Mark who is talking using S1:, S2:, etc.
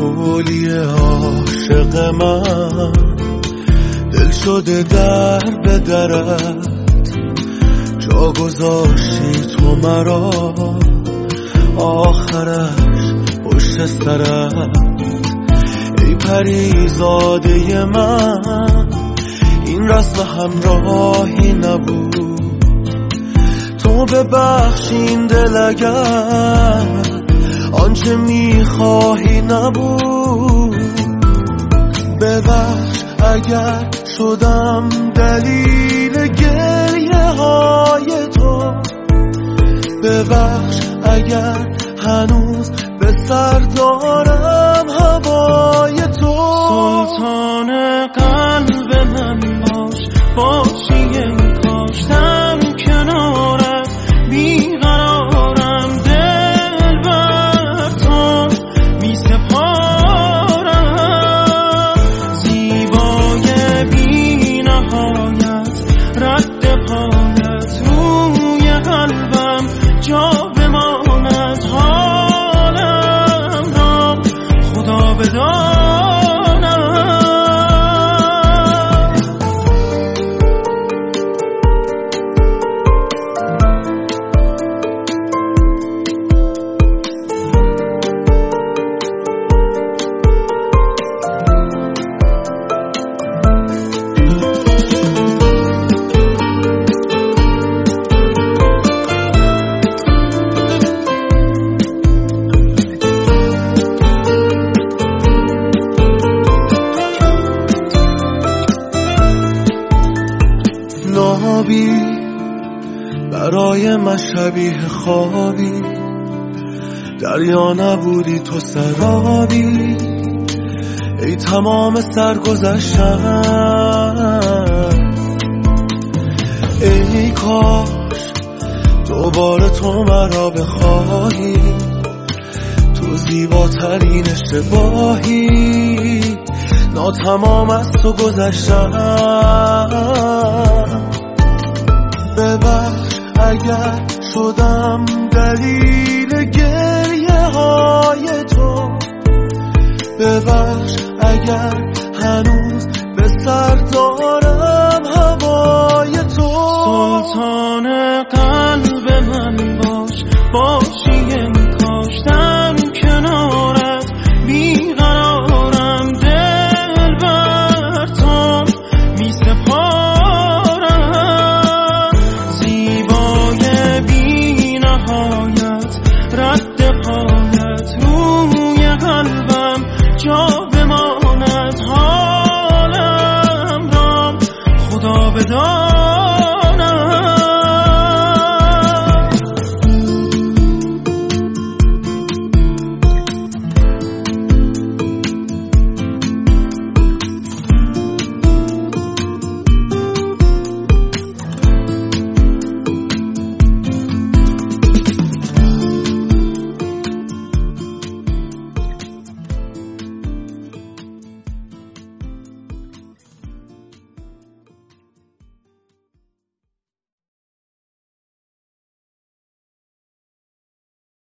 S1: کلی عاشق من. دل شده در به درت جا گذاشتی تو مرا. آخرش پشت سرت. ای پریزاده من این رسم همراهی نبود. تو ببخشین دل اگر آنچه می‌خواهی نبود. ببخش اگر شدم دلیل گریه های تو ببخش اگر هنوز به سر دارم هوای تو.
S2: سلطان قلب من باش باشی کاشتم کنارت not
S1: نابی برای من شبیه خوابی. دریا نبودی تو سرابی. ای تمام سرگذشتم. ای کاش دوباره تو مرا بخواهی. تو زیباترین اشتباهی. ناتمام از تو گذشتم. ببخش اگر هنوز به سر تو no.